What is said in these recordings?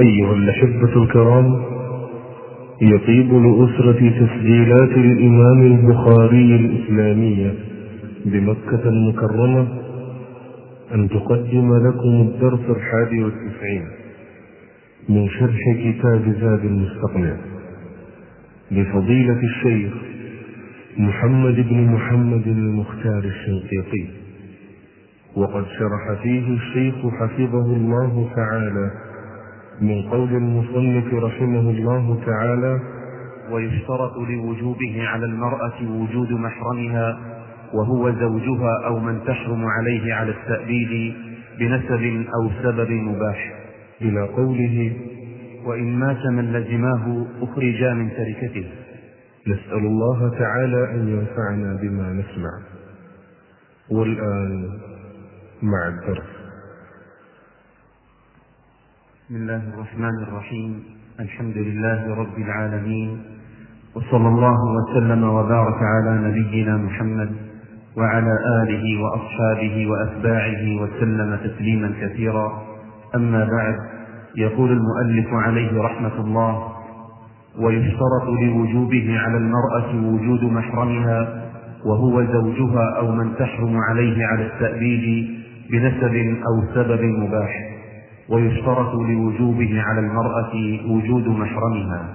أيها الأحبة الكرام يطيب لأسرة تسجيلات الإمام البخاري الإسلامية بمكة المكرمة أن تقدم لكم الدرس الحادي والتسعين من شرح كتاب زاد المستقنع لفضيلة الشيخ محمد بن محمد المختار الشنقيطي. وقد شرح فيه الشيخ حفظه الله تعالى من قول المصنف رحمه الله تعالى ويشترط لوجوبه على المرأة وجود محرمها وهو زوجها أو من تحرم عليه على التأبيد بنسب أو سبب مباح. إلى قوله وإن مات من لزماه أخرجا من تركته. نسأل الله تعالى أن ينفعنا بما نسمع. والآن مع الدرس. بسم الله الرحمن الرحيم. الحمد لله رب العالمين. وصلى الله وسلم وبارك على نبينا محمد وعلى آله وأصحابه وأتباعه وسلم تسليما كثيرا. أما بعد يقول المؤلف عليه رحمة الله ويشترط لوجوبه على المرأة وجود محرمها وهو زوجها أو من تحرم عليه على التأبيد بنسب أو سبب مباح. ويشترط لوجوبه على المرأة وجود محرمها.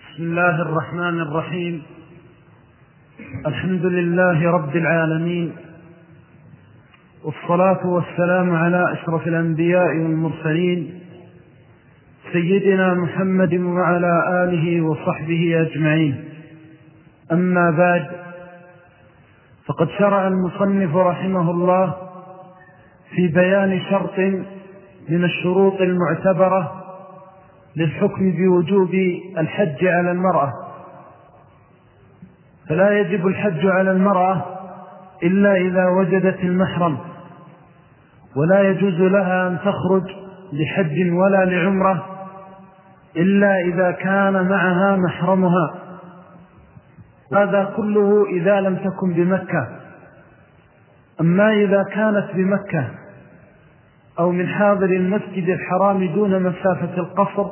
بسم الله الرحمن الرحيم. الحمد لله رب العالمين. والصلاة والسلام على أشرف الأنبياء والمرسلين. سيدنا محمد وعلى آله وصحبه أجمعين. أما بعد فقد شرع المصنف رحمه الله في بيان شرط من الشروط المعتبرة للحكم بوجوب الحج على المرأة. فلا يجب الحج على المرأة إلا إذا وجدت المحرم ولا يجوز لها أن تخرج لحج ولا لعمرة إلا إذا كان معها محرمها. هذا كله إذا لم تكن بمكة. أما إذا كانت بمكة أو من حاضر المسجد الحرام دون مسافة القصر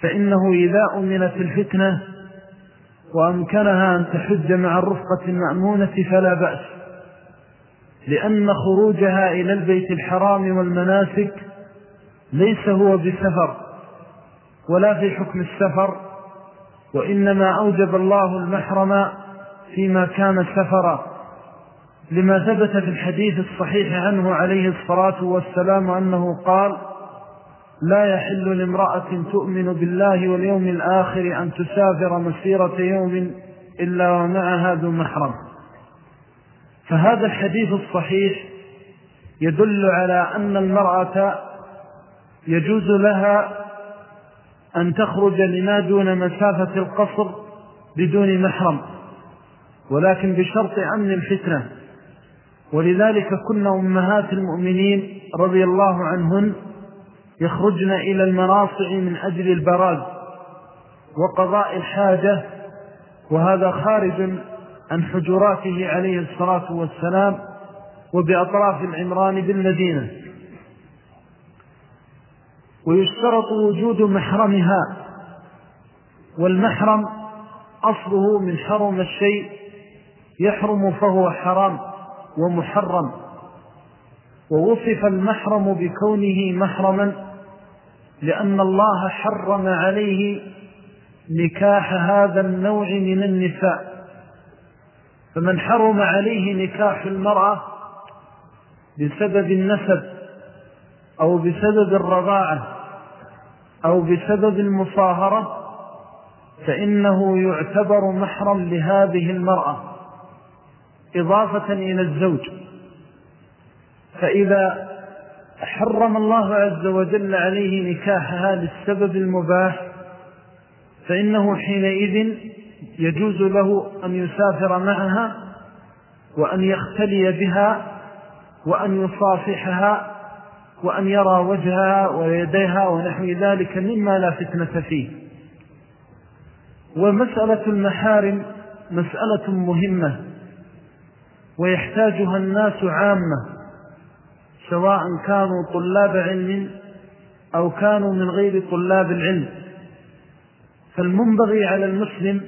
فإنه إذا أمنت الفتنة وأمكنها أن تحج مع الرفقة المأمونة فلا بأس لأن خروجها إلى البيت الحرام والمناسك ليس هو بسفر ولا في حكم السفر وإنما أوجب الله المحرم فيما كان سفرا. لما ثبت في الحديث الصحيح عنه عليه الصلاة والسلام أنه قال لا يحل لامرأة تؤمن بالله واليوم الآخر أن تسافر مسيرة يوم إلا ومعها ذو محرم. فهذا الحديث الصحيح يدل على أن المرأة يجوز لها أن تخرج لما دون مسافة القصر بدون محرم ولكن بشرط أمن الفتنة. ولذلك كنا أمهات المؤمنين رضي الله عنهن يخرجن إلى المناصع من أجل البراز وقضاء الحاجة وهذا خارج عن حجراته عليه الصلاة والسلام وبأطراف العمران بالمدينة. ويشترط وجود محرمها والمحرم أصله من حرم الشيء يحرم فهو حرام. ومحرم. ووصف المحرم بكونه محرما لأن الله حرم عليه نكاح هذا النوع من النساء. فمن حرم عليه نكاح المرأة بسبب النسب أو بسبب الرضاعة أو بسبب المصاهرة فإنه يعتبر محرم لهذه المرأة. إضافة إلى الزوج. فإذا حرم الله عز وجل عليه نكاحها للسبب المباح فإنه حينئذ يجوز له أن يسافر معها وأن يختلي بها وأن يصافحها وأن يرى وجهها ويديها ونحو ذلك مما لا فتنة فيه. ومسألة المحارم مسألة مهمة. ويحتاجها الناس عامة سواء كانوا طلاب علم أو كانوا من غير طلاب العلم. فالمنبغي على المسلم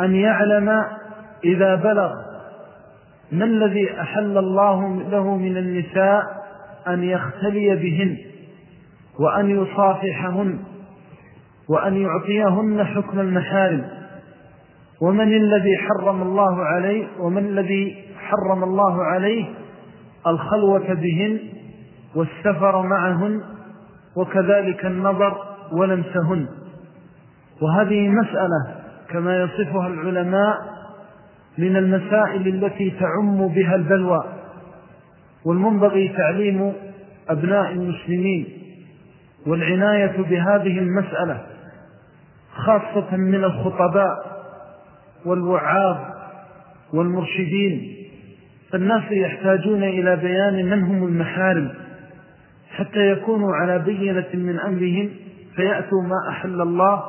أن يعلم إذا بلغ ما الذي أحل الله له من النساء أن يختلي بهن وأن يصافحهن وأن يعطيهن حكم المحارم. ومن الذي حرم الله عليه ومن الذي حرم الله عليه الخلوة بهن والسفر معهن وكذلك النظر ولمسهن. وهذه مسألة كما يصفها العلماء من المسائل التي تعم بها البلوى والمنبغي تعليم أبناء المسلمين والعناية بهذه المسألة خاصة من الخطباء والوعاظ والمرشدين. فالناس يحتاجون إلى بيان من هم المحارم. حتى يكونوا على بينة من أمرهم فيأتوا ما أحل الله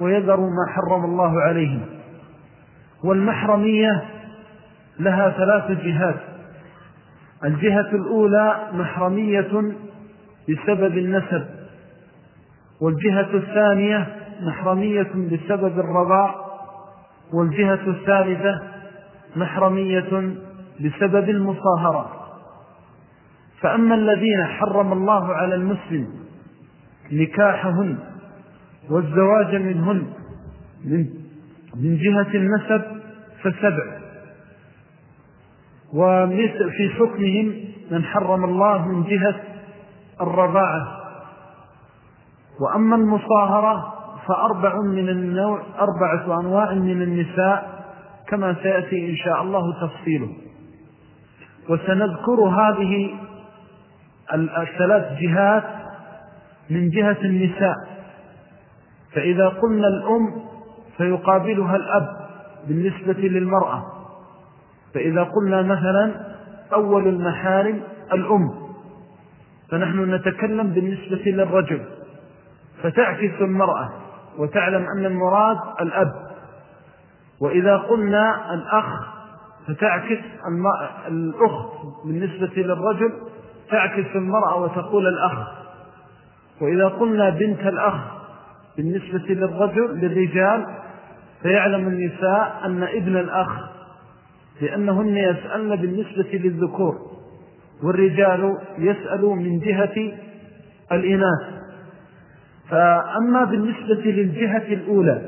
ويذروا ما حرم الله عليهم. والمحرمية لها ثلاث جهات. الجهة الأولى محرمية بسبب النسب. والجهة الثانية محرمية بسبب الرضاع. والجهة الثالثة محرمية بسبب المصاهرة. فأما الذين حرم الله على المسلم نكاحهن والزواج منهن من, جهة النسب فسبع. ومثل في حكمهم من حرم الله من جهة الرضاعة. وأما المصاهرة فأربع من النوع أربعة أنواع من النساء كما سيأتي إن شاء الله تفصيله. وسنذكر هذه الثلاث جهات من جهة النساء. فإذا قلنا الأم فيقابلها الأب بالنسبة للمرأة. فإذا قلنا مثلا أول المحارم الأم. فنحن نتكلم بالنسبة للرجل. فتعكس المرأة. وتعلم أن المراد الأب. وإذا قلنا الأخ فتعكس الأخت بالنسبة للرجل تعكس المرأة وتقول الأخ. وإذا قلنا بنت الأخ بالنسبة للرجل للرجال فيعلم النساء أن ابن الأخ لأنهن يسألن بالنسبة للذكور والرجال يسألوا من جهة الإناث. فأما بالنسبة للجهة الأولى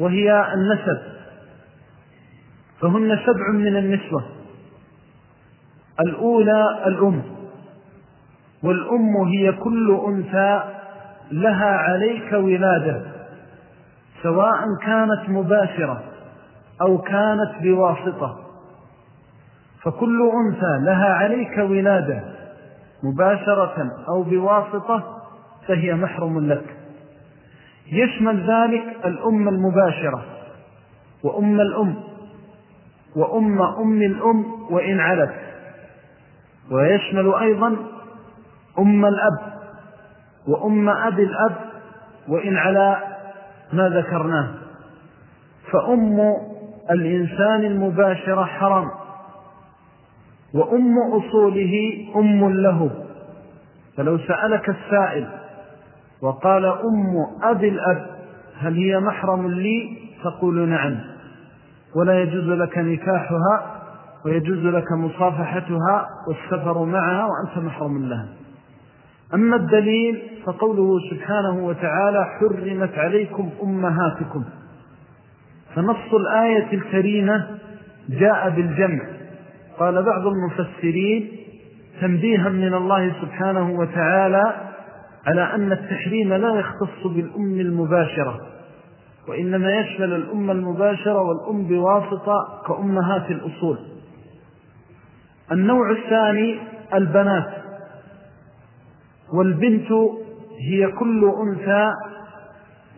وهي النسب فهن سبع من النسوة. الأولى الأم والأم هي كل أنثى لها عليك ولادة سواء كانت مباشرة أو كانت بواسطة. فكل أنثى لها عليك ولادة مباشرة أو بواسطة فهي محرم لك. يشمل ذلك الأم المباشرة وأم الأم وأم أم الأم وإن علت. ويشمل أيضا أم الأب وأم أبي الأب وإن على ما ذكرناه. فأم الإنسان المباشرة حرام وأم أصوله أم له. فلو سألك السائل وقال أم أبي الأب هل هي محرم لي؟ تقول نعم. ولا يجوز لك نكاحها ويجوز لك مصافحتها والسفر معها وأنت محرم لها. أما الدليل فقوله سبحانه وتعالى حرمت عليكم أمهاتكم. فنص الآية الكريمة جاء بالجمع. قال بعض المفسرين تنبيها من الله سبحانه وتعالى على أن التحريم لا يختص بالأم المباشرة وإنما يشمل الأم المباشرة والأم بواسطة كأمهات الأصول. النوع الثاني البنات والبنت هي كل أنثى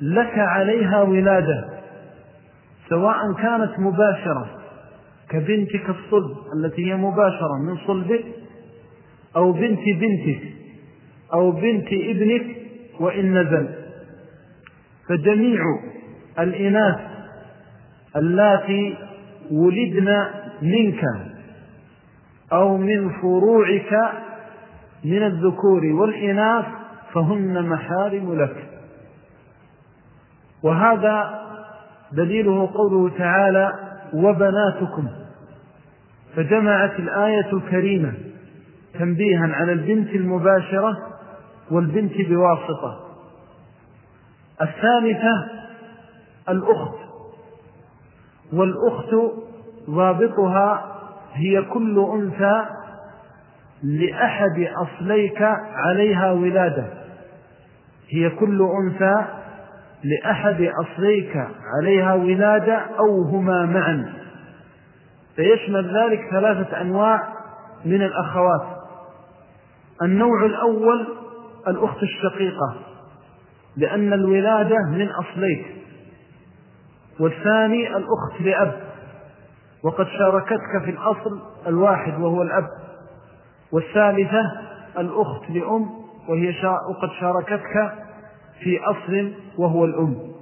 لك عليها ولادة سواء كانت مباشرة كبنتك الصلب التي هي مباشرة من صلبك أو بنت بنتك. أو بنت ابنك وإن نزل. فجميع الإناث اللاتي ولدن منك أو من فروعك من الذكور والإناث فهن محارم لك. وهذا دليله قوله تعالى وبناتكم فجمعت الآية الكريمة تنبيها على البنت المباشرة والبنت بواسطة. الثالثة الأخت. والأخت ضابطها هي كل أنثى لأحد أصليك عليها ولادة. هي كل أنثى لأحد أصليك عليها ولادة أو هما معا. فيشمل ذلك ثلاثة أنواع من الأخوات. النوع الأول الأخت الشقيقة لأن الولادة من أصليك. والثاني الأخت لأب. وقد شاركتك في الأصل الواحد وهو الأب. والثالثة الأخت لأم وهي وقد شاركتك في أصل وهو الأم.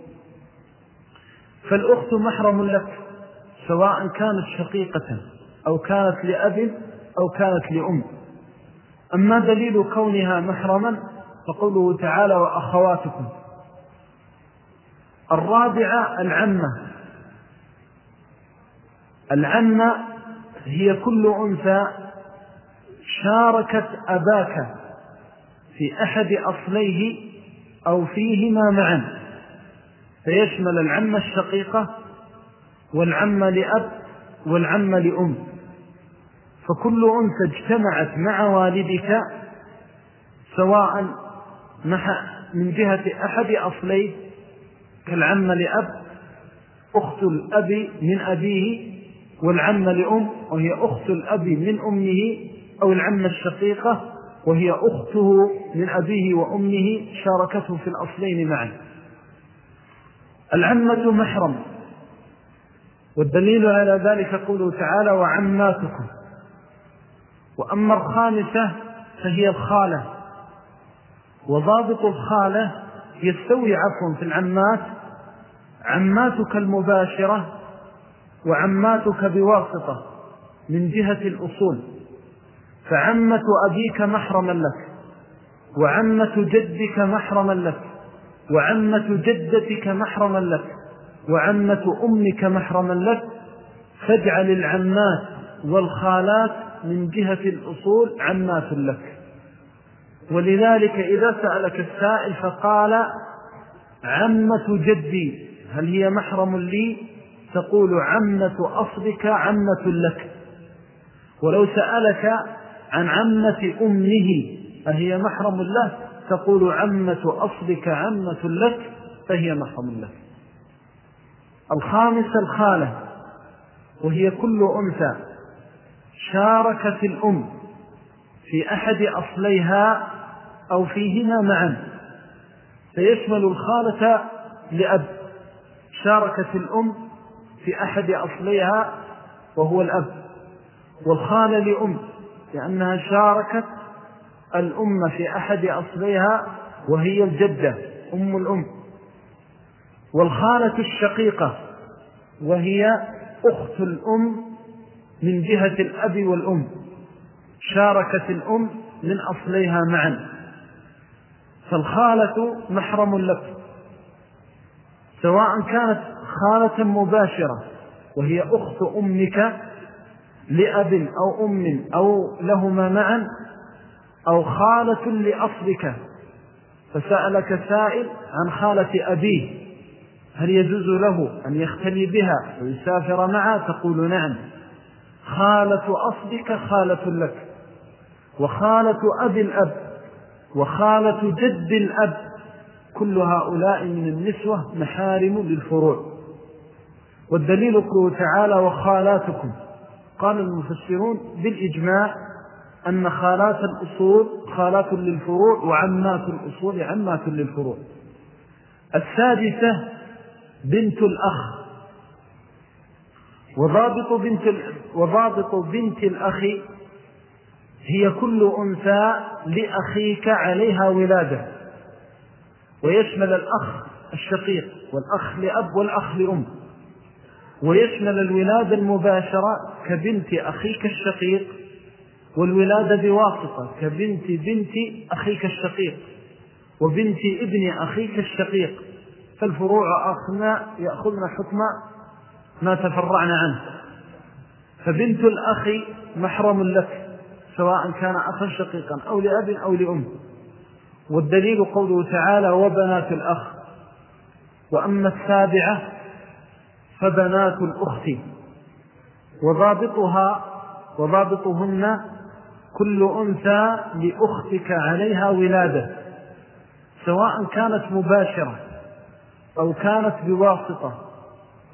فالأخت محرم لك سواء كانت شقيقة أو كانت لأب أو كانت لأم. أما دليل كونها محرما فقوله تعالى وأخواتكم. الرابعة العمة. العمة هي كل أنثى شاركت أباك في أحد أصليه أو فيهما معا. فيشمل العمة الشقيقة والعمة لأب والعمة لأم. فكل أنثى اجتمعت مع والدك سواء من جهة أحد أصليه كالعمة لأب أخت الأب من أبيه والعمة لأم وهي أخت الأب من أمه أو العمة الشقيقة وهي أخته من أبيه وأمه شاركته في الأصلين معا. العمة محرم والدليل على ذلك قوله تعالى وعماتكم. وأما الخامسة فهي الخالة. وضابط الخالة يستوي عفوا في العمات عماتك المباشرة وعماتك بواسطة من جهة الأصول. فعمة أبيك محرما لك وعمة جدك محرما لك وعمة جدتك محرما لك وعمة أمك محرما لك. فاجعل العمات والخالات من جهة الأصول عمات لك ولذلك إذا سألك السائل فقال عمة جدي هل هي محرم لي؟ تقول عمة أصلك عمة لك. ولو سألك عن عمة أمه فهي محرم له؟ تقول عمة أصلك عمة لك فهي محرم لك. الخامسة الخالة وهي كل أنثى. شاركت الأم في أحد أصليها أو فيهما معا. فيشمل الخالة لأب. شاركت الأم في أحد أصليها وهو الأب. والخالة لأم لأنها شاركت الأم في أحد أصليها وهي الجدة أم الأم. والخالة الشقيقة وهي أخت الأم من جهة الأب والأم. شاركت الأم من أصليها معا. فالخالة محرم لك. سواء كانت خالة مباشرة وهي أخت أمك لأب أو أم أو لهما معا أو خالة لأصلك. فسألك سائل عن خالة أبيه. هل يجوز له أن يختلي بها ويسافر معها تقول نعم. خالة أصلك خالة لك وخالة أبي الأب وخالة جد الأب كل هؤلاء من النسوة محارم للفروع. والدليل قوله تعالى وخالاتكم. قال المفسرون بالإجماع أن خالات الأصول خالات للفروع وعمات الأصول عمات للفروع. السادسة بنت الأخ. وضابط بنت, وضابط بنت الأخ هي كل أنثى لأخيك عليها ولادة. ويشمل الأخ الشقيق والأخ لأب والأخ لأم. ويشمل الولادة المباشرة كبنت أخيك الشقيق والولادة بواسطة كبنت بنت أخيك الشقيق وبنت ابن أخيك الشقيق. فالفروع أخنا يأخذن حكم ما تفرعنا عنه. فبنت الأخ محرم لك سواء كان أخا شقيقا أو لأب أو لأم. والدليل قوله تعالى وبنات الأخ وأما السابعة فبنات الأخت. وضابطها وضابطهن كل أنثى لأختك عليها ولادة سواء كانت مباشرة أو كانت بواسطة.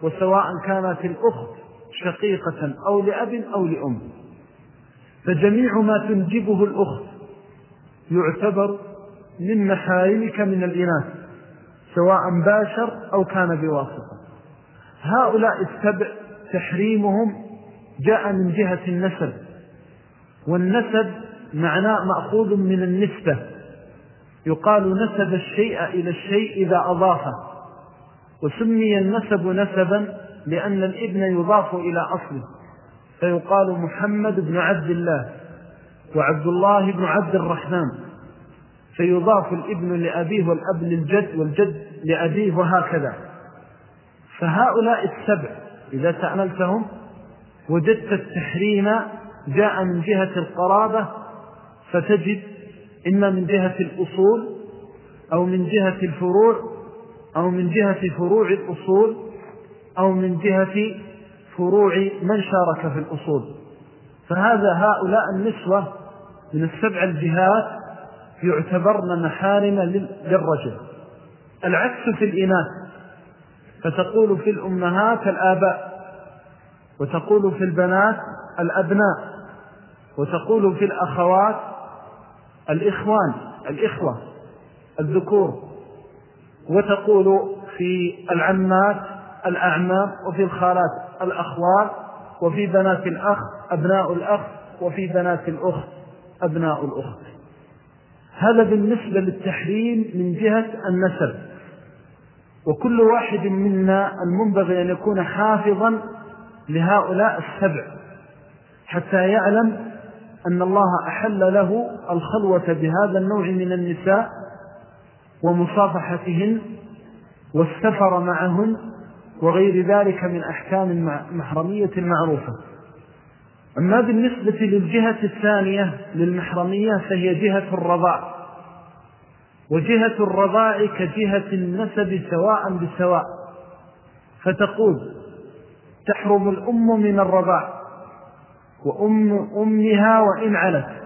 وسواء كانت الأخت شقيقة أو لأب أو لأم. فجميع ما تنجبه الأخت يعتبر من محارمك من الإناث سواء باشر أو كان بواسطة. هؤلاء السبع تحريمهم جاء من جهة النسب والنسب معناه مأخوذ من النسبة. يقال نسب الشيء إلى الشيء إذا أضافه. وسمي النسب نسبا لأن الابن يضاف إلى أصله فيقال محمد بن عبد الله وعبد الله بن عبد الرحمن فيضاف الابن لأبيه والأب للجد والجد لأبيه وهكذا. فهؤلاء السبع إذا تأملتهم وجدت التحريم جاء من جهة القرابة فتجد إما من جهة الأصول أو من جهة الفروع أو من جهة فروع الأصول أو من جهة فروع من شارك في الأصول. فهذا هؤلاء النسوة من السبع الجهات يعتبرن محارم للرجل. العكس في الإناث. فتقول في الأمهات الآباء وتقول في البنات الأبناء وتقول في الأخوات الإخوان الإخوة الذكور. وتقول في العمات الأعمام وفي الخالات الأخوال وفي بنات الأخ أبناء الأخ وفي بنات الأخت أبناء الأخت. هذا بالنسبة للتحريم من جهة النسب. وكل واحد منا المنبغي أن يكون حافظا لهؤلاء السبع حتى يعلم أن الله أحل له الخلوة بهذا النوع من النساء ومصافحتهن والسفر معهن وغير ذلك من أحكام محرمية معروفة. أما بالنسبة للجهة الثانية للمحرمية فهي جهة الرضاع. وجهة الرضاع كجهة النسب سواء بسواء. فتقول تحرم الأم من الرضاع وأم أمها وإن علت.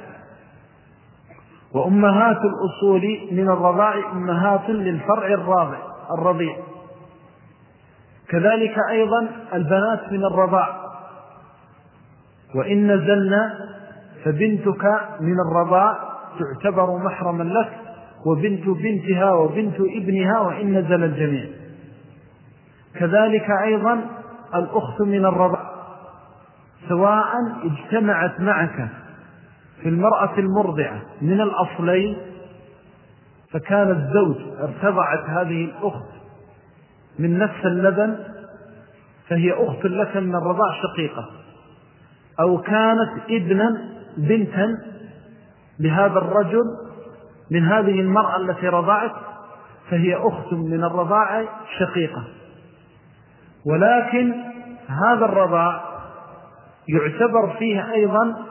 وأمهات الأصول من الرضاع أمهات للفرع الرابع الرضيع. كذلك أيضا البنات من الرضاع. وإن نزلنا فبنتك من الرضاع تعتبر محرما لك وبنت بنتها وبنت ابنها وإن نزل الجميع. كذلك أيضا الأخت من الرضاع سواء اجتمعت معك في المرأة المرضعة من الأصلين فكان الزوج ارتضعت هذه الأخت من نفس اللبن فهي أخت لك من الرضاع شقيقة. أو كانت ابنا بنتا لهذا الرجل من هذه المرأة التي رضعت فهي أخت من الرضاع شقيقة. ولكن هذا الرضاع يعتبر فيه أيضا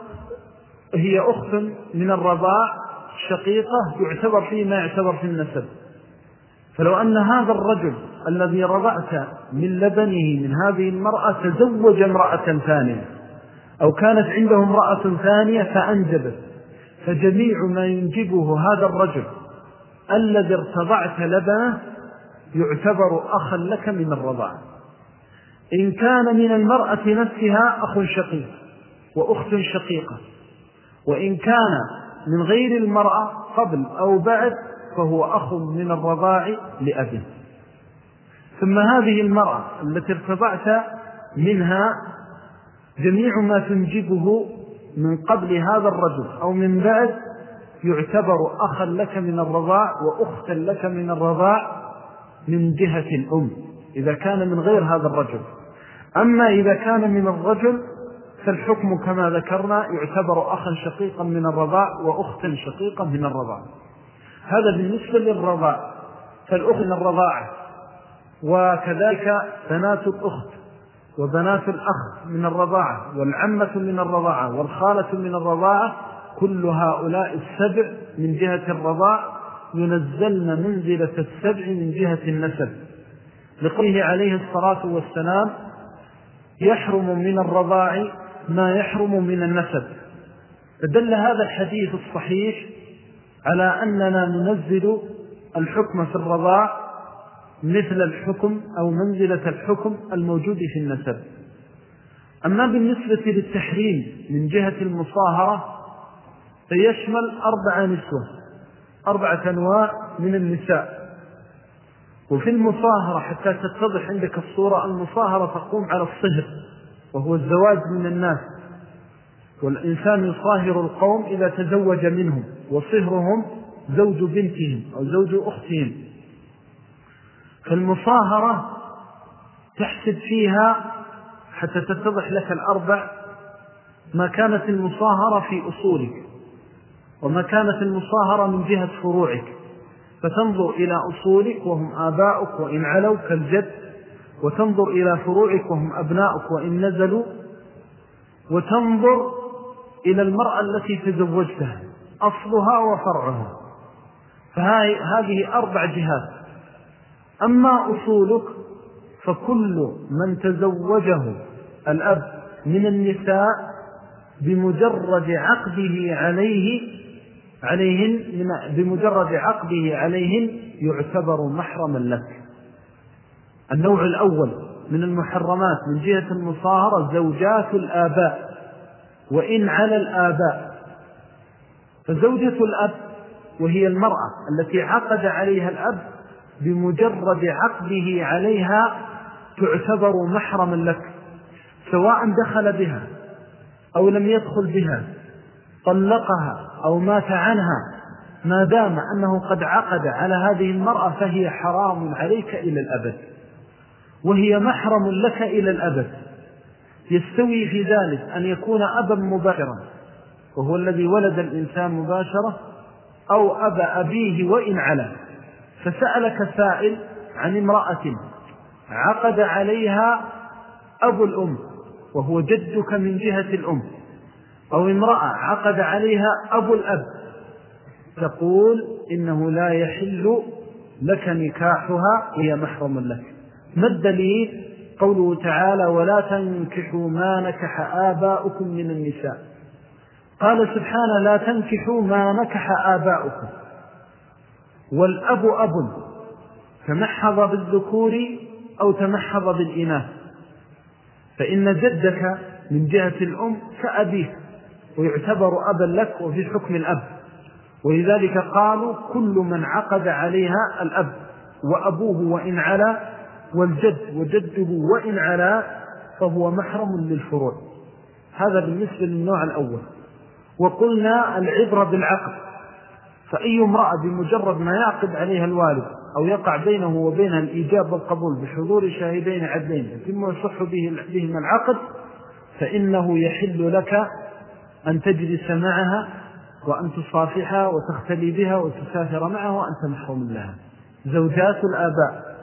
هي أخت من الرضاع شقيقة يعتبر فيه ما يعتبر في النسب. فلو أن هذا الرجل الذي رضعت من لبنه من هذه المرأة تزوج امرأة ثانية أو كانت عنده امرأة ثانية فأنجبت فجميع ما ينجبه هذا الرجل الذي ارتضعت لبنه يعتبر أخا لك من الرضاع. إن كان من المرأة نفسها أخ شقيق وأخت شقيقة. وإن كان من غير المرأة قبل أو بعد فهو أخ من الرضاع لأبه ثم هذه المرأة التي ارتضعت منها جميع ما تنجبه من قبل هذا الرجل أو من بعد يعتبر أخا لك من الرضاع وأختا لك من الرضاع من جهة الأم إذا كان من غير هذا الرجل. أما إذا كان من الرجل فالحكم كما ذكرنا يعتبر أخا شقيقا من الرضاع وأختا شقيقا من الرضاع هذا بالنسبة للرضاع فالأخت من الرضاعة وكذلك بنات الأخت وبنات الأخ من الرضاعة والعمة من الرضاعة والخالة من الرضاعة كل هؤلاء السبع من جهة الرضاع ينزلن منزلة السبع من جهة النسب. لقوله عليه الصلاة والسلام يحرم من الرضاع ما يحرم من النسب. فدل هذا الحديث الصحيح على أننا ننزل الحكم في الرضاع مثل الحكم أو منزلة الحكم الموجود في النسب. أما بالنسبة للتحريم من جهة المصاهرة فيشمل أربع نسوة أربعة أنواع من النساء. وفي المصاهرة حتى تتضح عندك الصورة المصاهرة تقوم على الصهر. وهو الزواج من الناس. والإنسان يصاهر القوم إذا تزوج منهم وصهرهم زوج بنتهم أو زوج أختهم. فالمصاهرة تحسب فيها حتى تتضح لك الأربع ما كانت المصاهرة في أصولك وما كانت المصاهرة من جهة فروعك. فتنظر إلى أصولك وهم آباؤك وإن علوا كالجد وتنظر إلى فروعك وهم أبناؤك وإن نزلوا وتنظر إلى المرأة التي تزوجتها أصلها وفرعها. فهذه أربع جهات. أما أصولك فكل من تزوجه الأب من النساء بمجرد عقده عليه عليهن بمجرد عقده عليهن يعتبر محرما لك. النوع الأول من المحرمات من جهة المصاهرة زوجات الآباء. وإن على الآباء. فزوجة الأب وهي المرأة التي عقد عليها الأب بمجرد عقده عليها تعتبر محرما لك سواء دخل بها أو لم يدخل بها طلقها أو مات عنها ما دام أنه قد عقد على هذه المرأة فهي حرام عليك إلى الأبد. وهي محرم لك إلى الأبد. يستوي في ذلك أن يكون أبا مباشرا وهو الذي ولد الإنسان مباشرة أو أبا أبيه وإن علا. فسألك سائل عن امرأة عقد عليها أبو الأم وهو جدك من جهة الأم أو امرأة عقد عليها أبو الأب. تقول إنه لا يحل لك نكاحها وهي محرم لك. ما الدليل؟ قوله تعالى ولا تنكحوا ما نكح آباؤكم من النساء. قال سبحانه لا تنكحوا ما نكح آباؤكم. والأب أب تمحض بالذكور أو تمحض بالإناث. فإن جدك من جهة الأم كأبيه ويعتبر أبا لك وفي حكم الأب. ولذلك قالوا كل من عقد عليها الأب وأبوه وإن علا والجد وجده وإن علا فهو محرم للفروع. هذا بالنسبة للنوع الأول. وقلنا العبرة بالعقد. فأي امرأة بمجرد ما يعقد عليها الوالد أو يقع بينه وبينها الإيجاب والقبول بحضور شاهدين عدلين ثم يصح بهما العقد فإنه يحل لك أن تجلس معها وأن تصافحها وتختلي بها وتسافر معها وأنت محروم لها. زوجات الآباء.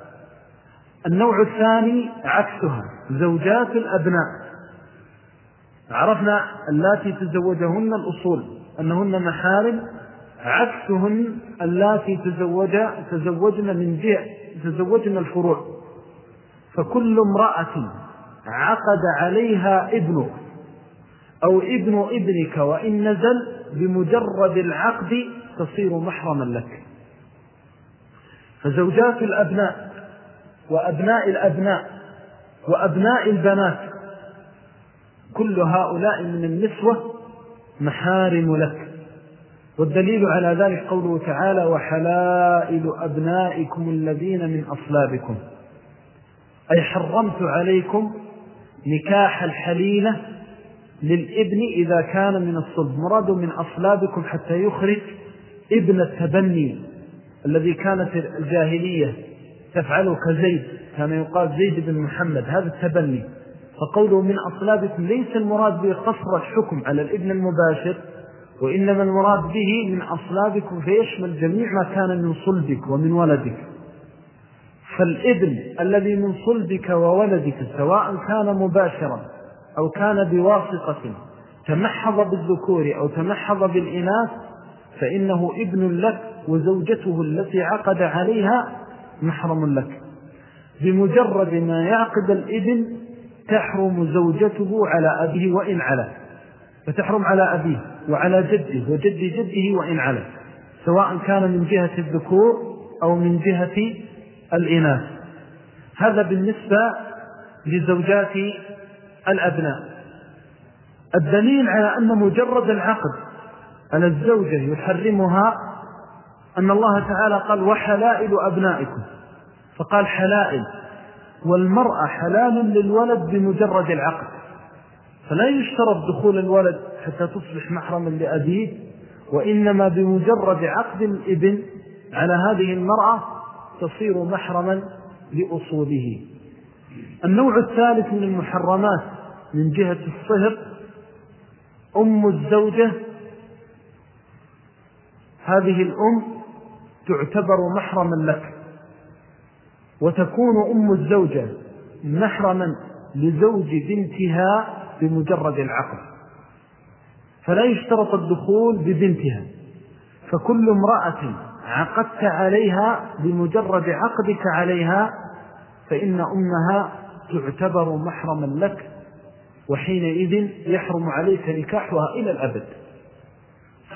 النوع الثاني عكسها زوجات الأبناء. عرفنا اللاتي تزوجهن الأصول أنهن محارم. عكسهن اللاتي تزوج تزوجن من جهة تزوجن الفروع. فكل امرأة عقد عليها ابنك أو ابن ابنك وإن نزل بمجرد العقد تصير محرما لك. فزوجات الأبناء وأبناء الأبناء وأبناء البنات. كل هؤلاء من النسوة محارم لك. والدليل على ذلك قوله تعالى وحلائل أبنائكم الذين من أصلابكم. أي حرمت عليكم نكاح الحليلة للإبن إذا كان من الصلب. مراد من أصلابكم حتى يخرج ابن التبني الذي كانت الجاهلية تفعله كزيد كان يقال زيد بن محمد هذا التبني. فقوله من أصلابكم ليس المراد به قصر الحكم على الإبن المباشر وإنما المراد به من أصلابكم فيشمل جميع ما كان من صلبك ومن ولدك. فالإبن الذي من صلبك وولدك سواء كان مباشرا أو كان بواسطة تمحض بالذكور أو تمحض بالإناث فإنه ابن لك وزوجته التي عقد عليها محرم لك. بمجرد ما يعقد الإبن تحرم زوجته على أبيه وإن على. فتحرم على أبيه وعلى جده وجد جده وإن على. سواء كان من جهة الذكور أو من جهة الإناث. هذا بالنسبة لزوجات الأبناء. الدليل على أن مجرد العقد على الزوجة يحرمها أن الله تعالى قال وحلائل أبنائكم. فقال حلائل. والمرأة حلال للولد بمجرد العقد. فلا يشترط دخول الولد حتى تصبح محرما لأبيه وإنما بمجرد عقد الإبن على هذه المرأة تصير محرما لأصوله. النوع الثالث من المحرمات من جهة الصهر أم الزوجة. هذه الأم تعتبر محرما لك. وتكون أم الزوجة محرما لزوج بنتها بمجرد العقد فلا يشترط الدخول ببنتها. فكل امرأة عقدت عليها بمجرد عقدك عليها فإن أمها تعتبر محرما لك وحينئذ يحرم عليك نكاحها إلى الأبد.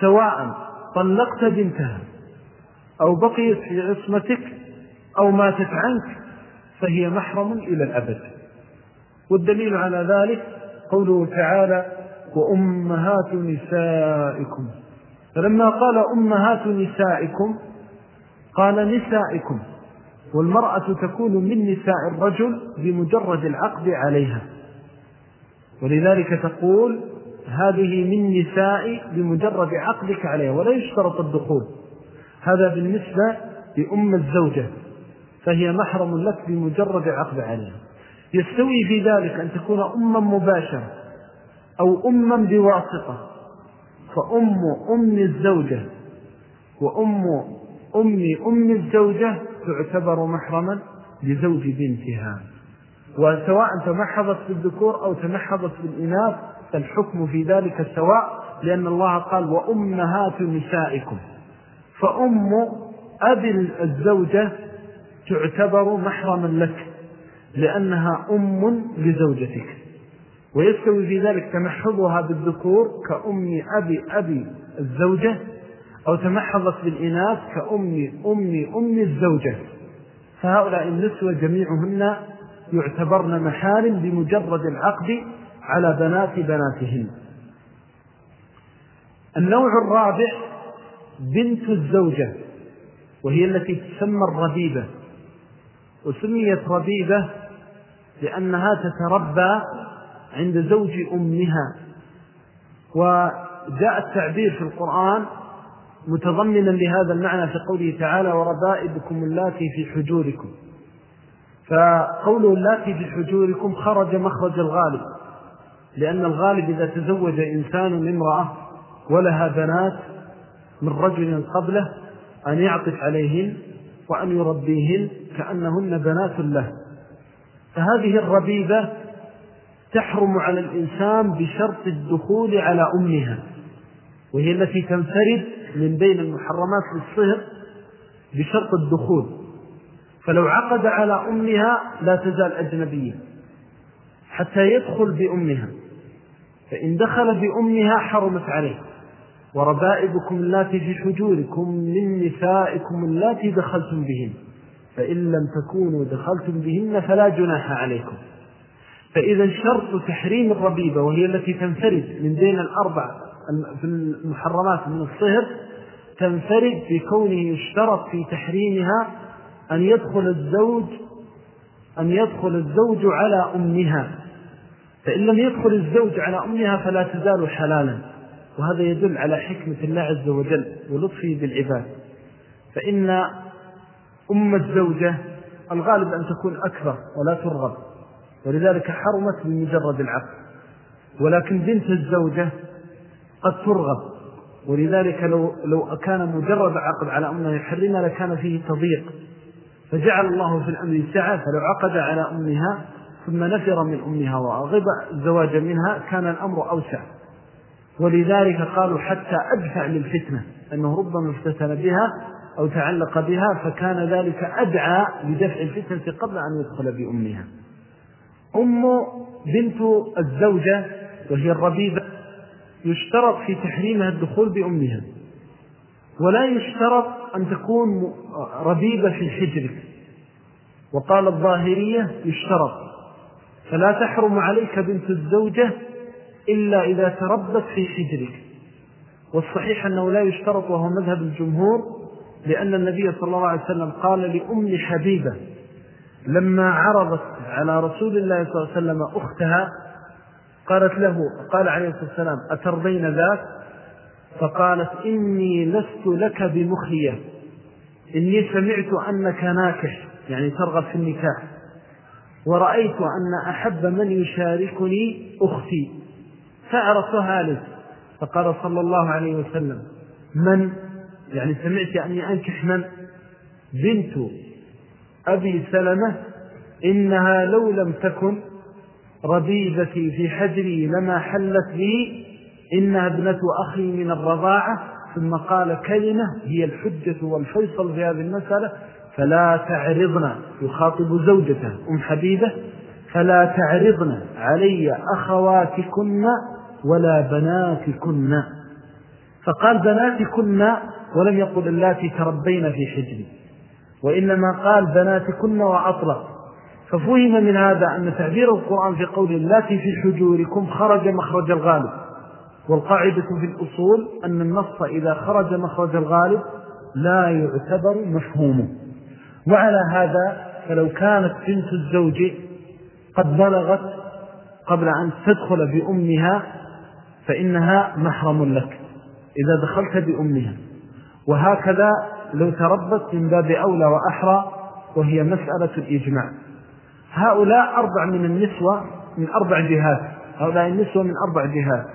سواء طلقت بنتها أو بقيت في عصمتك أو ماتت عنك فهي محرم إلى الأبد. والدليل على ذلك قوله تعالى وأمهات نسائكم. فلما قال أمهات نسائكم قال نسائكم. والمرأة تكون من نساء الرجل بمجرد العقد عليها. ولذلك تقول هذه من نساء بمجرد عقدك عليها ولا يشترط الدخول. هذا بالنسبة لأم الزوجة فهي محرم لك بمجرد عقد عليها. يستوي في ذلك أن تكون أما مباشرة أو أما بواسطة. فأم أم الزوجة وأم أم أم الزوجة تعتبر محرما لزوج بنتها. وسواء تمحضت بالذكور أو تمحضت بالإناث فالحكم في ذلك سواء لأن الله قال وأمهات نسائكم. فأم أبي الزوجة تعتبر محرما لك لأنها أم لزوجتك. ويستوي في ذلك تمحضها بالذكور كأم أبي أبي الزوجة أو تمحضت بالإناث كأم أم أم الزوجة. فهؤلاء النسوة جميعهن يعتبرن محارم بمجرد العقد على بنات بناتهن. النوع الرابع بنت الزوجة وهي التي تسمى الربيبة وسميت ربيبة لأنها تتربى عند زوج أمها. وجاء التعبير في القرآن متضمنا لهذا المعنى في قوله تعالى وربائبكم اللاتي في حجوركم فقوله اللاتي في حجوركم خرج مخرج الغالب لأن الغالب إذا تزوج إنسان امرأة ولها بنات من رجل قبله أن يعطف عليهن وأن يربيهن كأنهن بنات له. فهذه الربيبة تحرم على الإنسان بشرط الدخول على أمها وهي التي تنفرد من بين المحرمات للصهر بشرط الدخول. فلو عقد على أمها لا تزال أجنبية. حتى يدخل بأمها فإن دخل بأمها حرمت عليه. وربائبكم التي في حجوركم من نسائكم التي دخلتم بهن. فإن لم تكونوا دخلتم بهن فلا جناح عليكم. فإذا شرط تحريم الربيبة وهي التي تنفرد من بين الأربع في المحرمات من الصهر تنفرد بكونه يشترط في تحريمها أن يدخل الزوج أن يدخل الزوج على أمها. فإن لم يدخل الزوج على أمها فلا تزال حلالا. وهذا يدل على حكمة الله عز وجل ولطفه بالعباد. فإن أم الزوجة الغالب أن تكون أكبر ولا ترغب ولذلك حرمت بمجرد العقد. ولكن بنت الزوجة قد ترغب ولذلك لو, لو كان مجرد عقد على أمه يحرمها لكان فيه تضييق. فجعل الله في الأمر سعى فلو عقد على أمها ثم نفر من أمها وأغض الزواج منها كان الأمر أوسع. ولذلك قالوا حتى أدفع للفتنة أنه ربما افتتن بها أو تعلق بها فكان ذلك أدعى لدفع الفتنة قبل أن يدخل بأمها. أم بنت الزوجة وهي الربيبة يشترط في تحريمها الدخول بأمها. ولا يشترط أن تكون ربيبة في حجرك وقال الظاهرية يشترط. فلا تحرم عليك بنت الزوجة إلا إذا تربت في حجرك. والصحيح أنه لا يشترط وهو مذهب الجمهور لأن النبي صلى الله عليه وسلم قال لأم حبيبة لما عرضت على رسول الله صلى الله عليه وسلم أختها قالت له قال عليه الصلاة والسلام أترضين ذاك؟ فقالت إني لست لك بمخية. إني سمعت أنك ناكح يعني ترغب في النكاح. ورأيت أن أحب من يشاركني أختي. فأرسها لك فقال صلى الله عليه وسلم من؟ يعني سمعت أني أنكح من؟ بنت أبي سلمة إنها لو لم تكن ربيبتي في حجري لما حلت لي إنها ابنة أخي من الرضاعة. ثم قال كلمة هي الحجة والفيصل في هذه المسألة فلا تعرضن يخاطب زوجته أم حبيبة فلا تعرضن علي أخواتكن ولا بناتكن. فقال بناتكن ولم يقل اللاتي تربين في حجري وإنما قال بناتكن وأطلق. ففهم من هذا أن تعبير القرآن في قول اللاتي في حجوركم خرج مخرج الغالب. والقاعدة في الأصول أن النص إذا خرج مخرج الغالب لا يعتبر مفهومه وعلى هذا فلو كانت بنت الزوج قد بلغت قبل أن تدخل بأمها فإنها محرم لك إذا دخلت بأمها. وهكذا لو تربت من باب أولى وأحرى وهي مسألة الإجماع. هؤلاء أربع من النسوة من أربع جهات. هؤلاء النسوة من أربع جهات.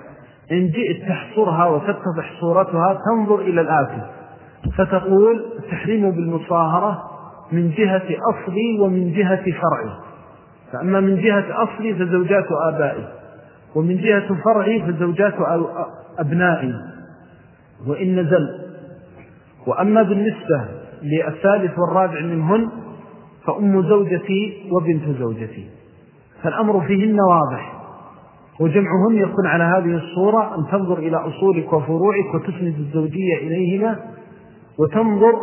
إن جئت تحصرها وتتضح صورتها تنظر إلى الآتي. فتقول التحريم بالمصاهرة من جهة أصلي ومن جهة فرعي. فأما من جهة أصلي فزوجات آبائي. ومن جهة فرعي فزوجات أبنائي. وإن نزل. وأما بالنسبة للثالث والرابع منهن فأم زوجتي وبنت زوجتي. فالأمر فيهن واضح. وجمعهن يكون على هذه الصورة أن تنظر إلى أصولك وفروعك وتسند الزوجية إليهما وتنظر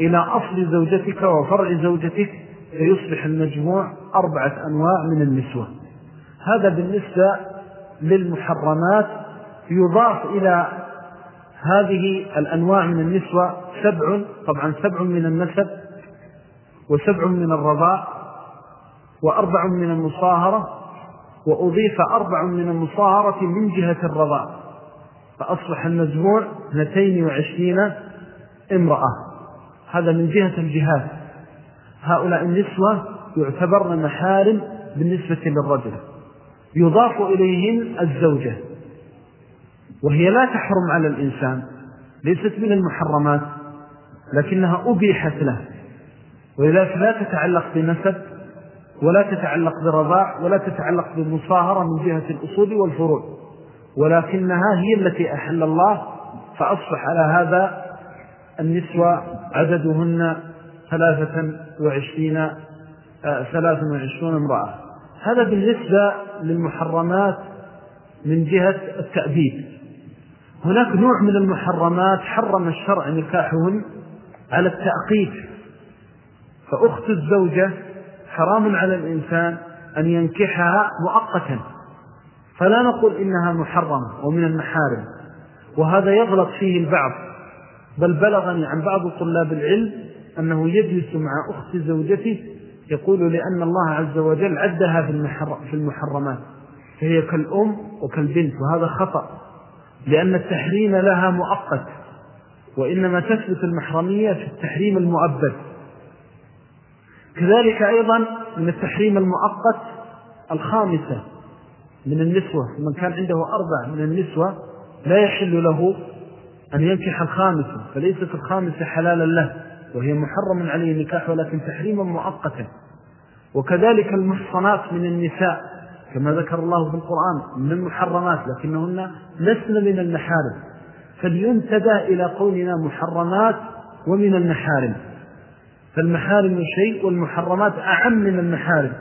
إلى أصل زوجتك وفرع زوجتك فيصبح المجموع أربعة أنواع من النسوة. هذا بالنسبة للمحرمات يضاف إلى هذه الأنواع من النسوة سبع طبعا سبع من النسب وسبع من الرضاء وأربع من المصاهرة وأضيف أربع من المصاهرة من جهة الرضاء فأصبح المجموع 22 امرأة هذا من جهة الجهاد. هؤلاء النسوة يعتبرن محارم بالنسبة للرجل. يضاف إليهن الزوجة. وهي لا تحرم على الإنسان ليست من المحرمات لكنها أبيحت له. ولذلك لا تتعلق بنسب ولا تتعلق برضاع ولا تتعلق بالمصاهرة من جهة الأصول والفروع. ولكنها هي التي أحل الله فأصبح على هذا النسوة عددهن ثلاثة وعشرين آه، ثلاثة وعشرون امرأة. هذا بالنسبة للمحرمات من جهة التأبيد. هناك نوع من المحرمات حرم الشرع نكاحهن على التأقيت فأخت الزوجة حرام على الإنسان أن ينكحها مؤقتا. فلا نقول إنها محرمة ومن المحارم وهذا يغلط فيه البعض. بل بلغني عن بعض طلاب العلم أنه يجلس مع أخت زوجته يقول لأن الله عز وجل عدها في المحرمات فهي كالأم وكالبنت وهذا خطأ لأن التحريم لها مؤقت وإنما تثبت المحرمية في التحريم المؤبد. كذلك أيضا من التحريم المؤقت الخامسة من النسوة من كان عنده أربع من النسوة لا يحل له أن ينكح الخامسة فليست الخامسة حلالا له. وهي محرم عليه النكاح ولكن تحريما مؤقتا. وكذلك المحصنات من النساء كما ذكر الله في القرآن من المحرمات لكنهن لسن من المحارم. فلينتدى إلى قولنا محرمات ومن المحارم. فالمحارم شيء والمحرمات أعم من المحارم.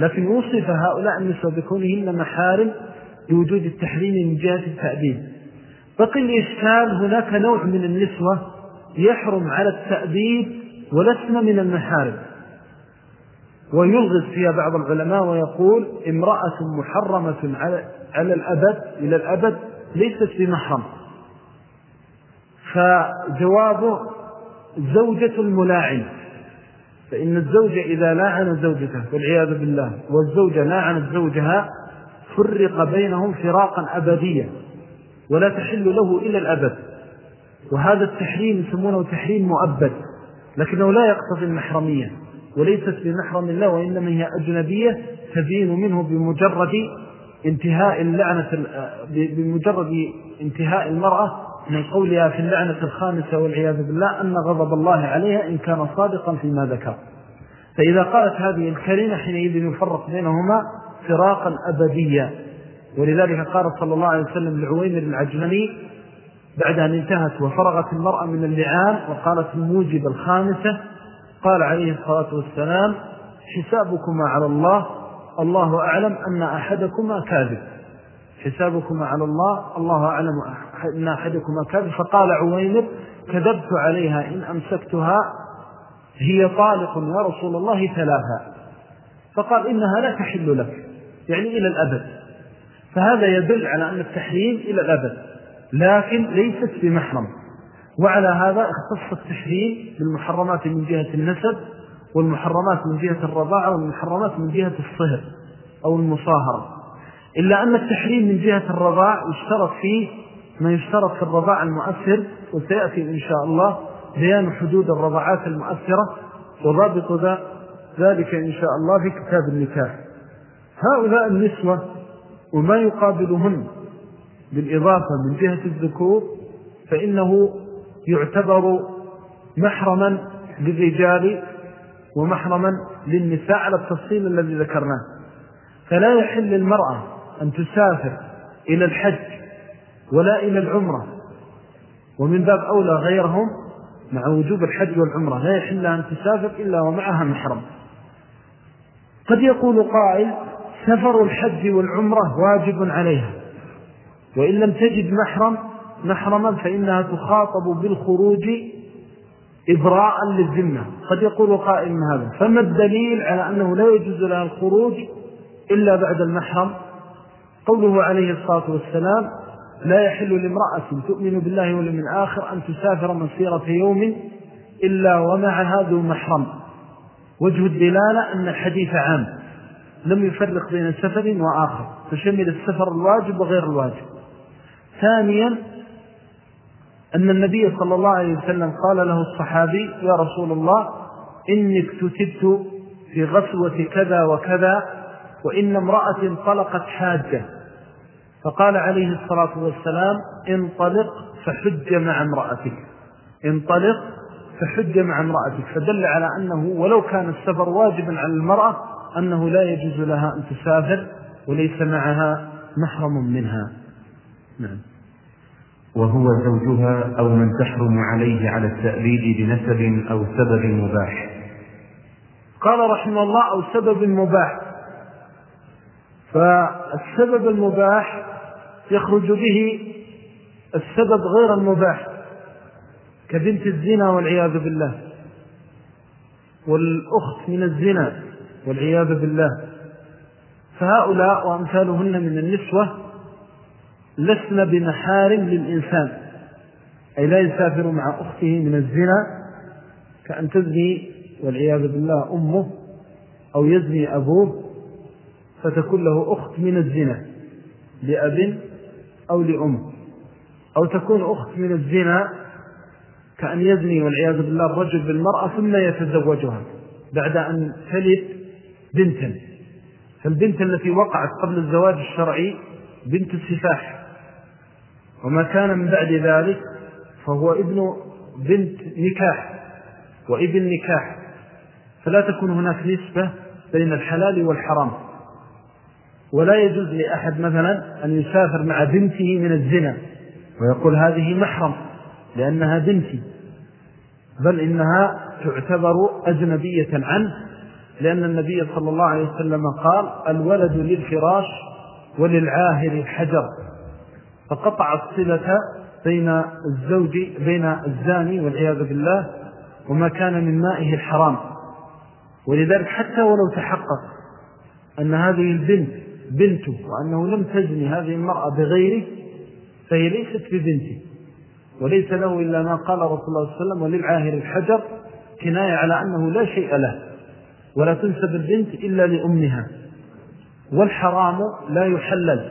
لكن وصف هؤلاء النسوة بكونهن محارم لوجود التحريم من جهة التأديب. بقي الإشكال هناك نوع من النسوة يحرم على التأديب ولسن من المحارم. ويلغز فيها بعض العلماء ويقول امرأة محرمة على الأبد إلى الأبد ليست بمحرم فجوابه زوجة الملاعن. فإن الزوجة إذا لاعن زوجته والعياذ بالله والزوجة لاعنت زوجها فرق بينهم فراقا أبديا ولا تحل له إلى الأبد. وهذا التحريم يسمونه تحريم مؤبد لكنه لا يقتضي المحرمية وليست بمحرم الله وإنما هي أجنبية تبين منه بمجرد انتهاء اللعنة بمجرد انتهاء المرأة من قولها في اللعنة الخامسة والعياذ بالله أن غضب الله عليها إن كان صادقا فيما ذكر. فإذا قالت هذه الكلمة حينئذ يفرق بينهما فراقا أبديا. ولذلك قال صلى الله عليه وسلم لعويمر العجلني بعد أن انتهت وفرغت المرأة من اللعان وقالت الموجب الخامسة قال عليه الصلاة والسلام حسابكما على الله الله أعلم أن أحدكما كاذب. حسابكما على الله الله أعلم أن أحدكما كاذب. فقال عويمر كذبت عليها إن أمسكتها هي طالق يا رسول الله ثلاثة فقال إنها لا تحل لك يعني إلى الأبد. فهذا يدل على أن التحريم إلى الأبد. لكن ليست بمحرم وعلى هذا اختص التحريم بالمحرمات من جهة النسب والمحرمات من جهة الرضاعة والمحرمات من جهة الصهر أو المصاهرة. إلا أن التحريم من جهة الرضاع يشترط فيه ما يشترط في الرضاع المؤثر وسيأتي إن شاء الله بيان حدود الرضاعات المؤثرة وضابط ذلك إن شاء الله في كتاب النكاح. هؤلاء النسوة وما يقابلهن بالإضافة من جهة الذكور فإنه يعتبر محرما للرجال ومحرما للنساء على التفصيل الذي ذكرناه. فلا يحل المرأة أن تسافر إلى الحج ولا إلى العمرة ومن باب أولى غيرهم مع وجوب الحج والعمرة لا يحل أن تسافر إلا ومعها محرم. قد يقول قائل سفر الحج والعمرة واجب عليها. وإن لم تجد محرم محرما فإنها تخاطب بالخروج إبراء للذمة. قد يقول قائل هذا. فما الدليل على أنه لا يجوز لها الخروج إلا بعد المحرم؟ قوله عليه الصلاة والسلام لا يحل لامرأة تؤمن بالله واليوم الآخر أن تسافر مسيرة يوم إلا ومع هذا محرم. وجه الدلالة أن الحديث عام لم يفرق بين سفر وآخر. فشمل السفر الواجب وغير الواجب. ثانيا أن النبي صلى الله عليه وسلم قال له الصحابي يا رسول الله إني اكتتبت في غسوة كذا وكذا وإن امرأة طلقت حاجة. فقال عليه الصلاة والسلام انطلق فحج مع امرأتك. انطلق فحج مع امرأتك. فدل على أنه ولو كان السفر واجبا على المرأة أنه لا يجوز لها أن تسافر وليس معها محرم منها. نعم. وهو زوجها أو من تحرم عليه على التأبيد بنسب أو سبب مباح. قال رحمه الله أو سبب مباح. فالسبب المباح يخرج به السبب غير المباح كبنت الزنا والعياذ بالله. والأخت من الزنا والعياذ بالله. فهؤلاء وأمثالهن من النسوة لسن بمحارم للإنسان. أي لا يسافر مع أخته من الزنا كأن تزني والعياذ بالله أمه أو يزني أبوه فتكون له أخت من الزنا لأب أو لأم. أو تكون أخت من الزنا كأن يزني والعياذ بالله الرجل بالمرأة ثم يتزوجها بعد أن تلد بنتا. فالبنت التي وقعت قبل الزواج الشرعي بنت السفاح. وما كان من بعد ذلك فهو ابن بنت نكاح وابن نكاح. فلا تكون هناك نسبة بين الحلال والحرام. ولا يجوز لأحد مثلا أن يسافر مع بنته من الزنا ويقول هذه محرم لأنها بنتي بل إنها تعتبر أجنبية عنه لأن النبي صلى الله عليه وسلم قال الولد للفراش وللعاهر الحجر فقطع الصلة بين الزوج بين الزاني والعياذ بالله وما كان من مائه الحرام. ولذلك حتى ولو تحقق أن هذه البنت بنته وأنه لم تزني هذه المرأة بغيره فهي ليست ببنته. وليس له إلا ما قال رسول الله صلى الله عليه وسلم وللعاهر الحجر كناية على أنه لا شيء له ولا تنسب البنت إلا لأمها. والحرام لا يحلل.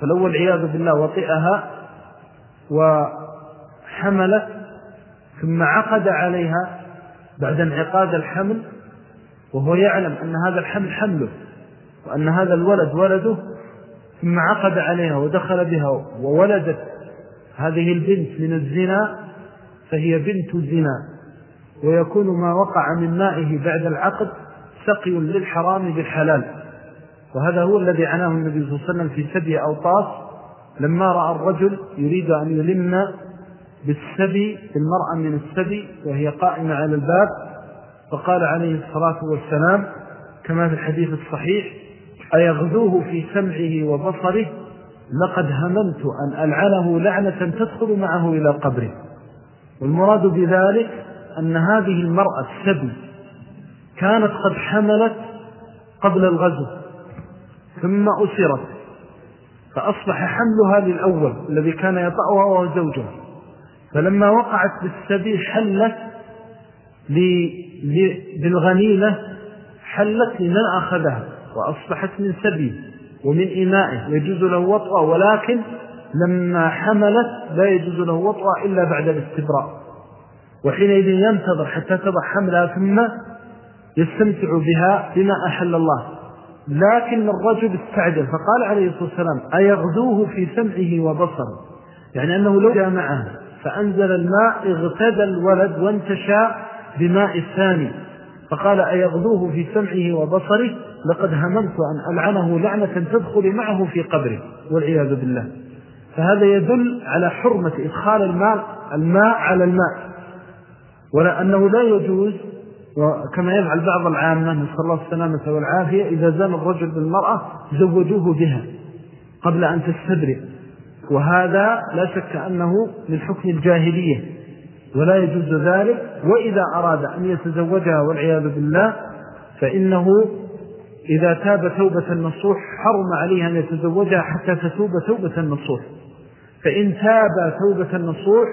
فلو والعياذ بالله وطئها وحملت ثم عقد عليها بعد انعقاد الحمل وهو يعلم أن هذا الحمل حمله وأن هذا الولد ولده ثم عقد عليها ودخل بها وولدت هذه البنت من الزنا فهي بنت زنا ويكون ما وقع من مائه بعد العقد سقي للحرام بالحلال. وهذا هو الذي عناه النبي صلى الله عليه وسلم في سبي أوطاس لما رأى الرجل يريد أن يلم بالسبي المرأة من السبي وهي قائمة على الباب فقال عليه الصلاة والسلام كما في الحديث الصحيح أيغذوه في سمعه وبصره لقد هممت أن ألعنه لعنة تدخل معه إلى قبره. والمراد بذلك أن هذه المرأة السبي كانت قد حملت قبل الغزو. ثم أسرت. فأصبح حملها للأول الذي كان يطأها وهو زوجها فلما وقعت بالسبي حلت بالغنيمة حلت لمن أخذها وأصبحت من سبي ومن إنائه يجوز له وطأ ولكن لما حملت لا يجوز له وطأ إلا بعد الاستبراء. وحينئذ ينتظر حتى تضع حملها ثم يستمتع بها بما أحل الله. لكن الرجل استعجل فقال عليه الصلاة والسلام أيغذوه في سمعه وبصره؟ يعني أنه لو جاء معه فأنزل الماء اغتدى الولد وانتشى بماء الثاني. فقال أيغذوه في سمعه وبصره؟ لقد هممت أن ألعنه لعنة تدخل معه في قبره والعياذ بالله. فهذا يدل على حرمة إدخال الماء الماء على الماء. ولا أنه لا يجوز وكما يفعل بعض العامة نسأل الله السلامة والعافية إذا زال الرجل بالمرأة زوجوه بها قبل أن تستبرئ. وهذا لا شك أنه من حكم الجاهلية ولا يجوز ذلك. وإذا أراد أن يتزوجها والعياذ بالله فإنه إذا تاب توبة النصوح حرم عليه أن يتزوجها حتى تتوب توبة النصوح. فإن تاب توبة النصوح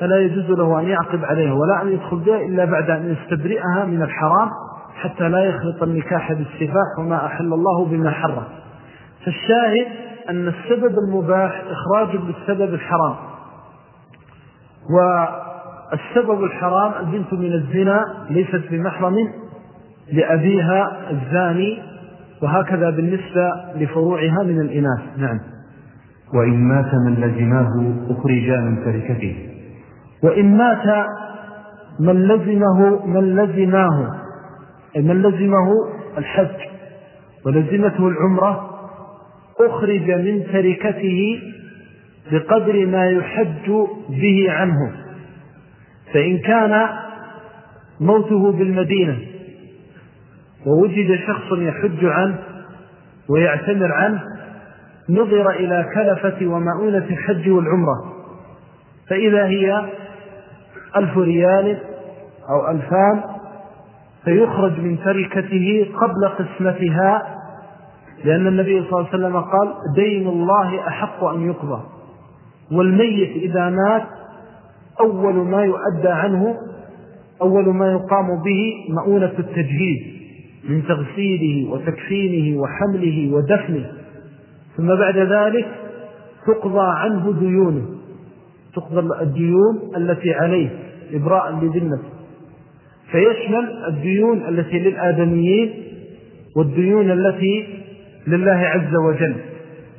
فلا يجوز له أن يعقب عليها ولا أن يدخل بها إلا بعد أن يستبرئها من الحرام حتى لا يخلط النكاح بالسفاح وما أحل الله بما حرم. فالشاهد أن السبب المباح إخراج بالسبب الحرام. والسبب الحرام البنت من الزنا ليست بمحرم لأبيها الزاني وهكذا بالنسبة لفروعها من الإناث. نعم. وإن مات من لزماه أخرج من تركته. وإن مات من لزمه من لزماه من لزمه الحج ولزمته العمرة أخرج من تركته بقدر ما يحج به عنه. فإن كان موته بالمدينة ووجد شخص يحج عنه ويعتمر عنه نظر إلى كلفة ومعونة الحج والعمرة. فإذا هي ألف ريال أو ألفان فيخرج من تركته قبل قسمتها لأن النبي صلى الله عليه وسلم قال دين الله أحق أن يقضى. والميت إذا مات أول ما يؤدى عنه أول ما يقام به مؤونة التجهيز من تغسيله وتكفينه وحمله ودفنه ثم بعد ذلك تقضى عنه ديونه. تقضى الديون التي عليه إبراء لذنته فيشمل الديون التي للآدميين والديون التي لله عز وجل.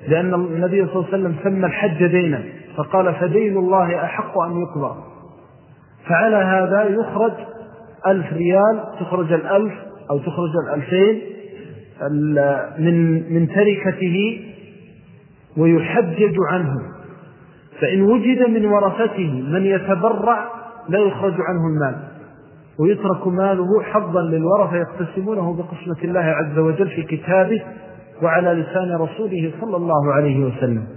لأن النبي صلى الله عليه وسلم سمى الحج دينا فقال فدين الله أحق أن يقضى. فعلى هذا يخرج ألف ريال تخرج الألف أو تخرج الألفين من, من تركته ويحجج عنه. فإن وجد من ورثته من يتبرع لا يخرج عنه المال ويترك ماله حظا للورثة يقتسمونه بقسمة الله عز وجل في كتابه وعلى لسان رسوله صلى الله عليه وسلم.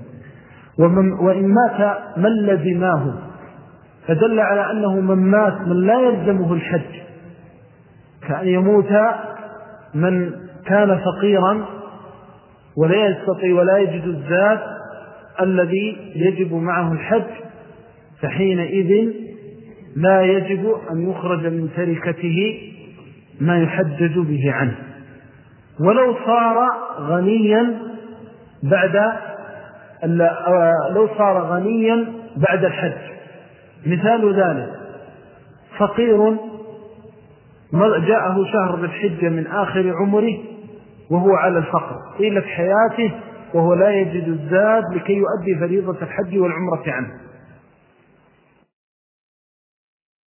ومن وإن مات من لزماه فدل على أنه من مات من لا يلزمه الحج. كأن يموت من كان فقيرا ولا يستطيع ولا يجد الزاد الذي يجب معه الحج فحينئذ لا يجب أن يخرج من تركته ما يحجج به عنه. ولو صار غنيا بعد لو صار غنيا بعد الحج. مثال ذلك فقير جاءه شهر بالحجة من آخر عمره وهو على الفقر طيلة حياته وهو لا يجد الزاد لكي يؤدي فريضة الحج والعمرة عنه.